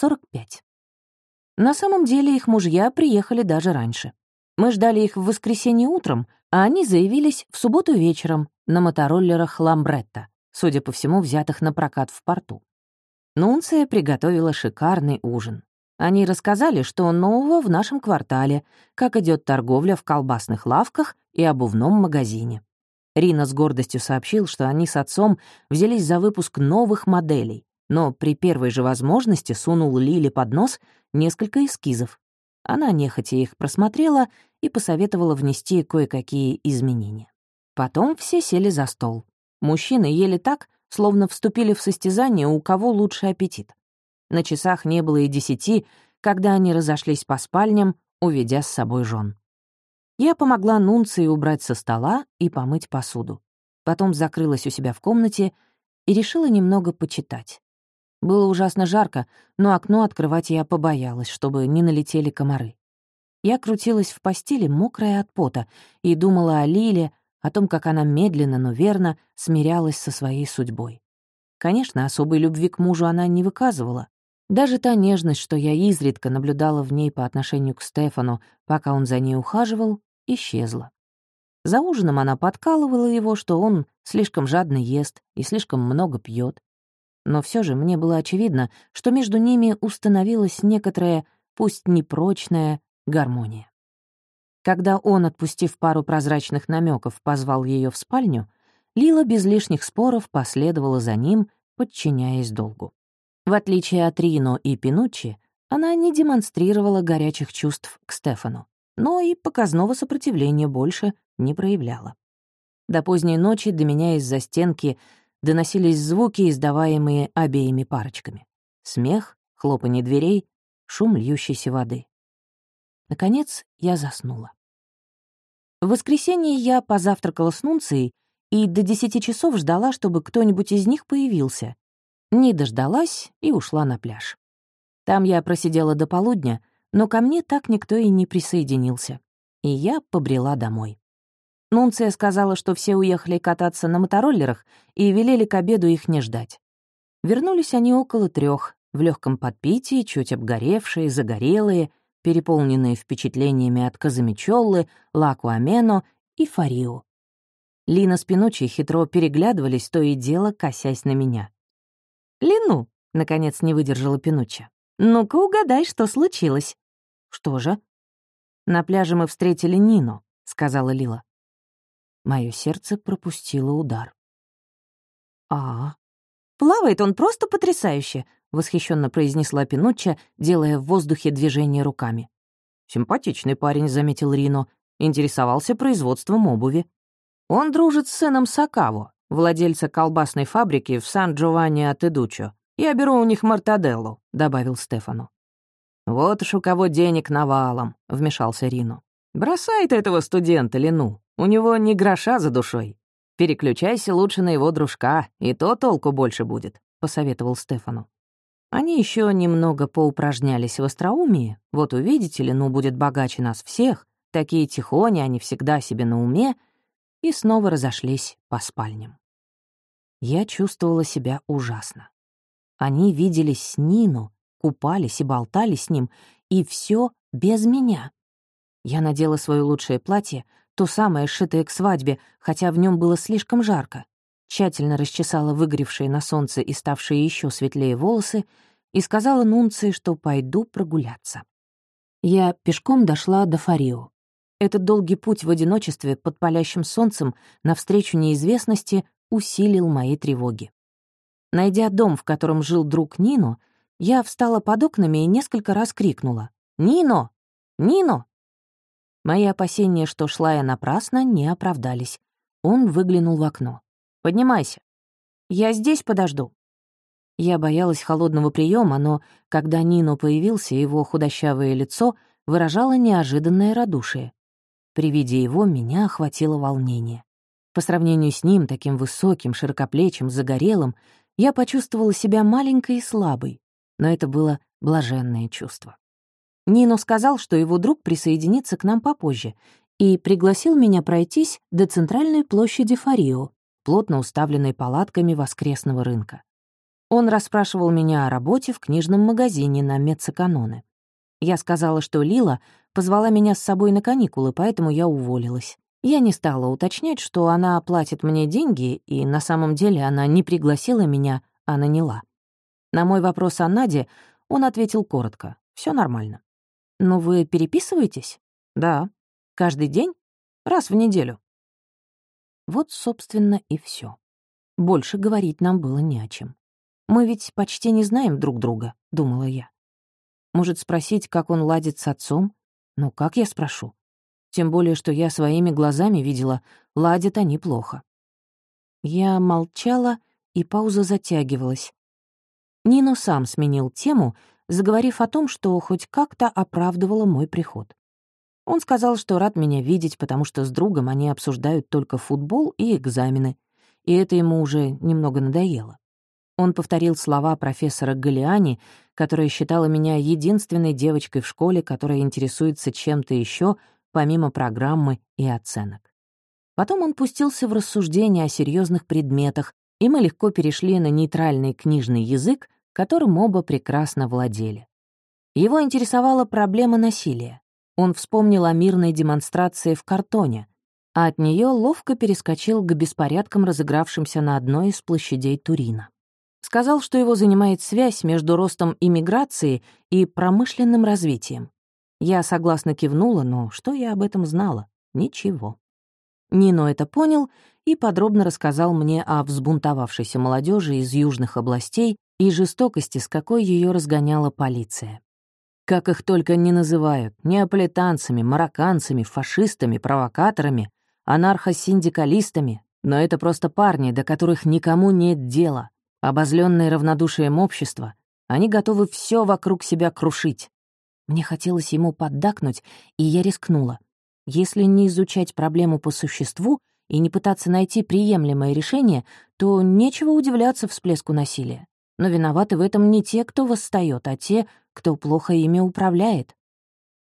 45. На самом деле их мужья приехали даже раньше. Мы ждали их в воскресенье утром, а они заявились в субботу вечером на мотороллерах «Ламбретта», судя по всему, взятых на прокат в порту. Нунция приготовила шикарный ужин. Они рассказали, что нового в нашем квартале, как идет торговля в колбасных лавках и обувном магазине. Рина с гордостью сообщил, что они с отцом взялись за выпуск новых моделей, но при первой же возможности сунул Лиле под нос несколько эскизов. Она нехотя их просмотрела и посоветовала внести кое-какие изменения. Потом все сели за стол. Мужчины ели так, словно вступили в состязание, у кого лучше аппетит. На часах не было и десяти, когда они разошлись по спальням, уведя с собой жен. Я помогла Нунции убрать со стола и помыть посуду. Потом закрылась у себя в комнате и решила немного почитать. Было ужасно жарко, но окно открывать я побоялась, чтобы не налетели комары. Я крутилась в постели, мокрая от пота, и думала о Лиле, о том, как она медленно, но верно смирялась со своей судьбой. Конечно, особой любви к мужу она не выказывала, даже та нежность, что я изредка наблюдала в ней по отношению к Стефану, пока он за ней ухаживал, исчезла. За ужином она подкалывала его, что он слишком жадно ест и слишком много пьет. Но все же мне было очевидно, что между ними установилась некоторая, пусть непрочная, гармония. Когда он, отпустив пару прозрачных намеков, позвал ее в спальню, Лила без лишних споров последовала за ним, подчиняясь долгу. В отличие от Рино и Пинуччи, она не демонстрировала горячих чувств к Стефану, но и показного сопротивления больше не проявляла. До поздней ночи до меня из-за стенки доносились звуки, издаваемые обеими парочками. Смех, хлопанье дверей, шум льющейся воды. Наконец я заснула. В воскресенье я позавтракала с Нунцией и до десяти часов ждала, чтобы кто-нибудь из них появился, не дождалась и ушла на пляж. Там я просидела до полудня, но ко мне так никто и не присоединился. И я побрела домой. Нунция сказала, что все уехали кататься на мотороллерах и велели к обеду их не ждать. Вернулись они около трех, в легком подпитии, чуть обгоревшие, загорелые, переполненные впечатлениями от Казамичоллы, Лакуамено и Фарио. Лина с Пинуччи хитро переглядывались, то и дело косясь на меня. «Лину», — наконец не выдержала Пинучча. «Ну-ка угадай, что случилось». «Что же?» «На пляже мы встретили Нину», — сказала Лила. Мое сердце пропустило удар. «А, плавает он просто потрясающе», — восхищенно произнесла Пинучча, делая в воздухе движение руками. «Симпатичный парень», — заметил Рино, интересовался производством обуви. «Он дружит с сыном Сакаво, владельца колбасной фабрики в Сан-Джованни-Атедучо. Я беру у них мартаделлу», — добавил Стефану. «Вот уж у кого денег навалом», — вмешался Рино. «Бросай ты этого студента, Лену. У него ни гроша за душой. Переключайся лучше на его дружка, и то толку больше будет», — посоветовал Стефану. Они еще немного поупражнялись в остроумии. Вот увидите, Лену будет богаче нас всех. Такие тихони, они всегда себе на уме — и снова разошлись по спальням. Я чувствовала себя ужасно. Они виделись с Нину, купались и болтали с ним, и все без меня. Я надела свое лучшее платье, то самое, сшитое к свадьбе, хотя в нем было слишком жарко, тщательно расчесала выгоревшие на солнце и ставшие еще светлее волосы и сказала Нунции, что пойду прогуляться. Я пешком дошла до Фарио. Этот долгий путь в одиночестве под палящим солнцем навстречу неизвестности усилил мои тревоги. Найдя дом, в котором жил друг Нино, я встала под окнами и несколько раз крикнула «Нино! Нино!». Мои опасения, что шла я напрасно, не оправдались. Он выглянул в окно. «Поднимайся. Я здесь подожду». Я боялась холодного приема, но когда Нино появился, его худощавое лицо выражало неожиданное радушие. При виде его меня охватило волнение. По сравнению с ним, таким высоким, широкоплечим, загорелым, я почувствовала себя маленькой и слабой, но это было блаженное чувство. Нино сказал, что его друг присоединится к нам попозже, и пригласил меня пройтись до центральной площади Фарио, плотно уставленной палатками воскресного рынка. Он расспрашивал меня о работе в книжном магазине на Мецаканоне. Я сказала, что Лила позвала меня с собой на каникулы, поэтому я уволилась. Я не стала уточнять, что она платит мне деньги, и на самом деле она не пригласила меня, а наняла. На мой вопрос о Наде он ответил коротко. Все нормально». «Но вы переписываетесь?» «Да. Каждый день? Раз в неделю». Вот, собственно, и все. Больше говорить нам было не о чем. Мы ведь почти не знаем друг друга, — думала я. Может, спросить, как он ладит с отцом? Ну, как я спрошу? Тем более, что я своими глазами видела, ладят они плохо. Я молчала, и пауза затягивалась. Нино сам сменил тему, заговорив о том, что хоть как-то оправдывало мой приход. Он сказал, что рад меня видеть, потому что с другом они обсуждают только футбол и экзамены, и это ему уже немного надоело. Он повторил слова профессора Галиани, которая считала меня единственной девочкой в школе, которая интересуется чем-то еще, помимо программы и оценок. Потом он пустился в рассуждения о серьезных предметах, и мы легко перешли на нейтральный книжный язык, которым оба прекрасно владели. Его интересовала проблема насилия. Он вспомнил о мирной демонстрации в картоне, а от нее ловко перескочил к беспорядкам, разыгравшимся на одной из площадей Турина. Сказал, что его занимает связь между ростом иммиграции и промышленным развитием. Я согласно кивнула, но что я об этом знала? Ничего. Нино это понял и подробно рассказал мне о взбунтовавшейся молодежи из южных областей и жестокости, с какой ее разгоняла полиция. Как их только не называют — неаполитанцами, марокканцами, фашистами, провокаторами, анархосиндикалистами, но это просто парни, до которых никому нет дела, Обозленные равнодушием общества, они готовы все вокруг себя крушить. Мне хотелось ему поддакнуть, и я рискнула. Если не изучать проблему по существу и не пытаться найти приемлемое решение, то нечего удивляться всплеску насилия. Но виноваты в этом не те, кто восстает, а те, кто плохо ими управляет.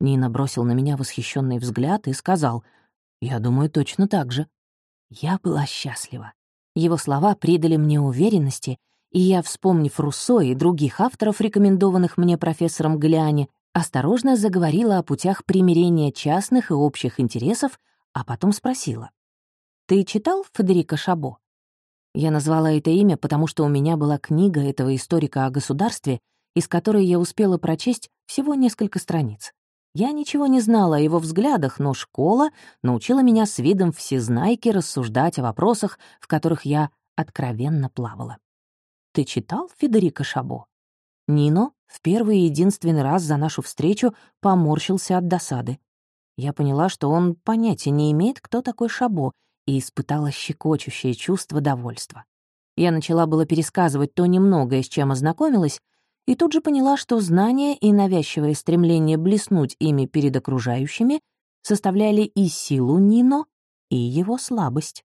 Нина бросил на меня восхищенный взгляд и сказал, «Я думаю, точно так же». Я была счастлива. Его слова придали мне уверенности, и я, вспомнив Руссо и других авторов, рекомендованных мне профессором Галиани, осторожно заговорила о путях примирения частных и общих интересов, а потом спросила. «Ты читал Федерико Шабо?» Я назвала это имя, потому что у меня была книга этого историка о государстве, из которой я успела прочесть всего несколько страниц. Я ничего не знала о его взглядах, но школа научила меня с видом всезнайки рассуждать о вопросах, в которых я откровенно плавала. «Ты читал Федерико Шабо?» Нино в первый и единственный раз за нашу встречу поморщился от досады. Я поняла, что он понятия не имеет, кто такой Шабо, и испытала щекочущее чувство довольства. Я начала было пересказывать то немногое, с чем ознакомилась, и тут же поняла, что знание и навязчивое стремление блеснуть ими перед окружающими составляли и силу Нино, и его слабость.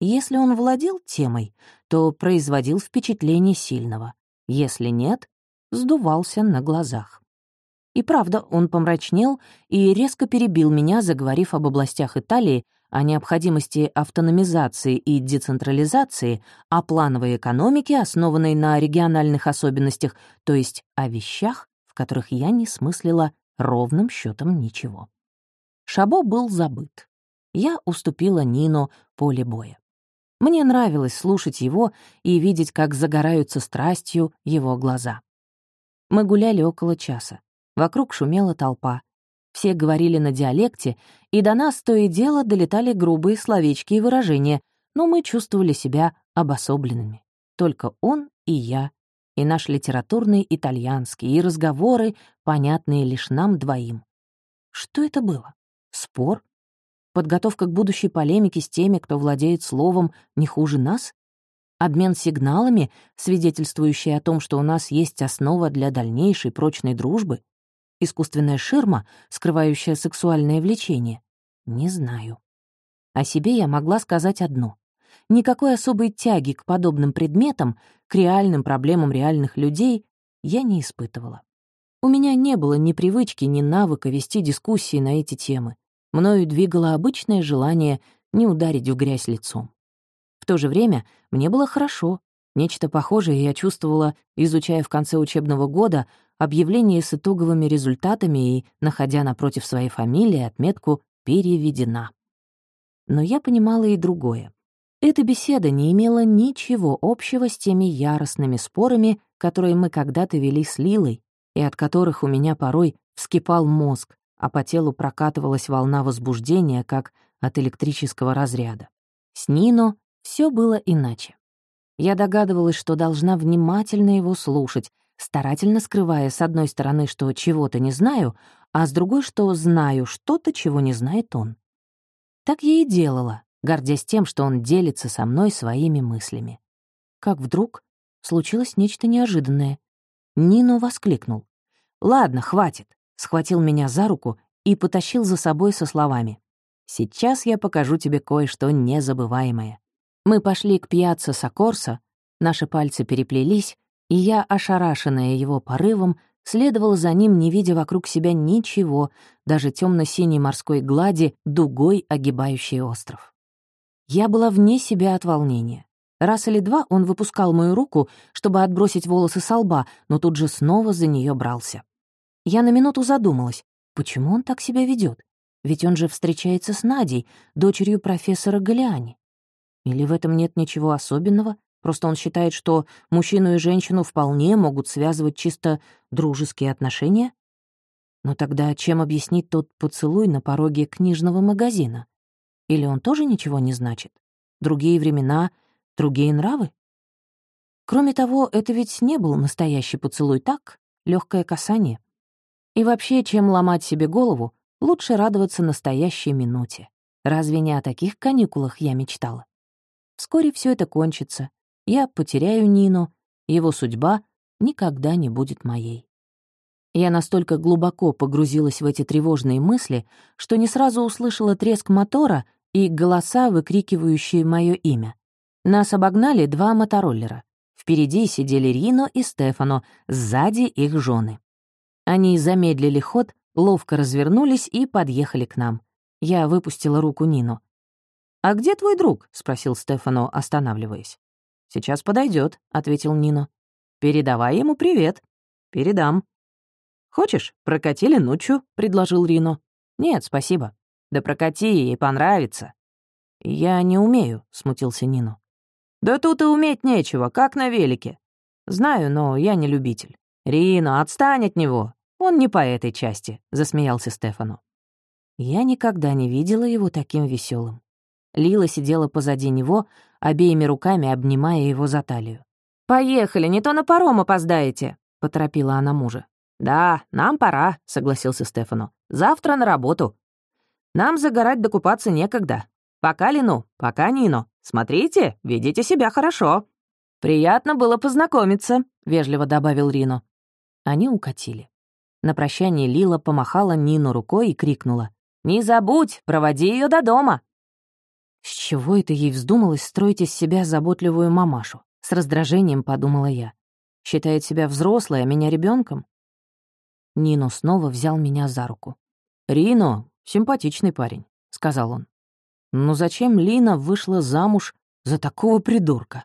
Если он владел темой, то производил впечатление сильного. Если нет, сдувался на глазах. И правда, он помрачнел и резко перебил меня, заговорив об областях Италии, о необходимости автономизации и децентрализации, о плановой экономике, основанной на региональных особенностях, то есть о вещах, в которых я не смыслила ровным счетом ничего. Шабо был забыт. Я уступила Нино поле боя. Мне нравилось слушать его и видеть, как загораются страстью его глаза. Мы гуляли около часа. Вокруг шумела толпа. Все говорили на диалекте, и до нас то и дело долетали грубые словечки и выражения, но мы чувствовали себя обособленными. Только он и я, и наш литературный итальянский, и разговоры, понятные лишь нам двоим. Что это было? Спор? Подготовка к будущей полемике с теми, кто владеет словом не хуже нас? Обмен сигналами, свидетельствующий о том, что у нас есть основа для дальнейшей прочной дружбы? Искусственная ширма, скрывающая сексуальное влечение? Не знаю. О себе я могла сказать одно. Никакой особой тяги к подобным предметам, к реальным проблемам реальных людей я не испытывала. У меня не было ни привычки, ни навыка вести дискуссии на эти темы. Мною двигало обычное желание не ударить в грязь лицом. В то же время мне было хорошо. Нечто похожее я чувствовала, изучая в конце учебного года объявление с итоговыми результатами и, находя напротив своей фамилии отметку «переведена». Но я понимала и другое. Эта беседа не имела ничего общего с теми яростными спорами, которые мы когда-то вели с Лилой, и от которых у меня порой вскипал мозг, а по телу прокатывалась волна возбуждения, как от электрического разряда. С Нино все было иначе. Я догадывалась, что должна внимательно его слушать, старательно скрывая с одной стороны, что чего-то не знаю, а с другой, что знаю что-то, чего не знает он. Так я и делала, гордясь тем, что он делится со мной своими мыслями. Как вдруг случилось нечто неожиданное. Нино воскликнул. «Ладно, хватит», схватил меня за руку и потащил за собой со словами. «Сейчас я покажу тебе кое-что незабываемое». Мы пошли к пьяцца Сокорса, наши пальцы переплелись, и я, ошарашенная его порывом, следовала за ним, не видя вокруг себя ничего, даже темно синей морской глади, дугой огибающей остров. Я была вне себя от волнения. Раз или два он выпускал мою руку, чтобы отбросить волосы со лба, но тут же снова за нее брался. Я на минуту задумалась, почему он так себя ведет? Ведь он же встречается с Надей, дочерью профессора Галиани. Или в этом нет ничего особенного, просто он считает, что мужчину и женщину вполне могут связывать чисто дружеские отношения? Но тогда чем объяснить тот поцелуй на пороге книжного магазина? Или он тоже ничего не значит? Другие времена, другие нравы? Кроме того, это ведь не был настоящий поцелуй, так? легкое касание. И вообще, чем ломать себе голову, лучше радоваться настоящей минуте. Разве не о таких каникулах я мечтала? Вскоре все это кончится. Я потеряю Нину, его судьба никогда не будет моей. Я настолько глубоко погрузилась в эти тревожные мысли, что не сразу услышала треск мотора и голоса, выкрикивающие мое имя. Нас обогнали два мотороллера. Впереди сидели Рино и Стефано, сзади их жены. Они замедлили ход, ловко развернулись и подъехали к нам. Я выпустила руку Нину. «А где твой друг?» — спросил Стефано, останавливаясь. «Сейчас подойдет, ответил Нино. «Передавай ему привет». «Передам». «Хочешь, прокатили ночью?» — предложил Рино. «Нет, спасибо». «Да прокати, ей понравится». «Я не умею», — смутился Нино. «Да тут и уметь нечего, как на велике». «Знаю, но я не любитель». «Рино, отстань от него! Он не по этой части», — засмеялся Стефану. Я никогда не видела его таким веселым. Лила сидела позади него, обеими руками обнимая его за талию. «Поехали, не то на паром опоздаете», — поторопила она мужа. «Да, нам пора», — согласился Стефану. «Завтра на работу. Нам загорать докупаться некогда. Пока, Лину, пока, Нину. Смотрите, ведите себя хорошо». «Приятно было познакомиться», — вежливо добавил Рино. Они укатили. На прощание Лила помахала Нину рукой и крикнула. «Не забудь, проводи ее до дома!» С чего это ей вздумалось строить из себя заботливую мамашу? С раздражением подумала я. Считает себя взрослой, а меня ребенком? Нино снова взял меня за руку. «Рино — симпатичный парень», — сказал он. «Но зачем Лина вышла замуж за такого придурка?»